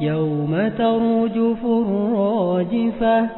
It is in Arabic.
يوم ترجف الراجفة.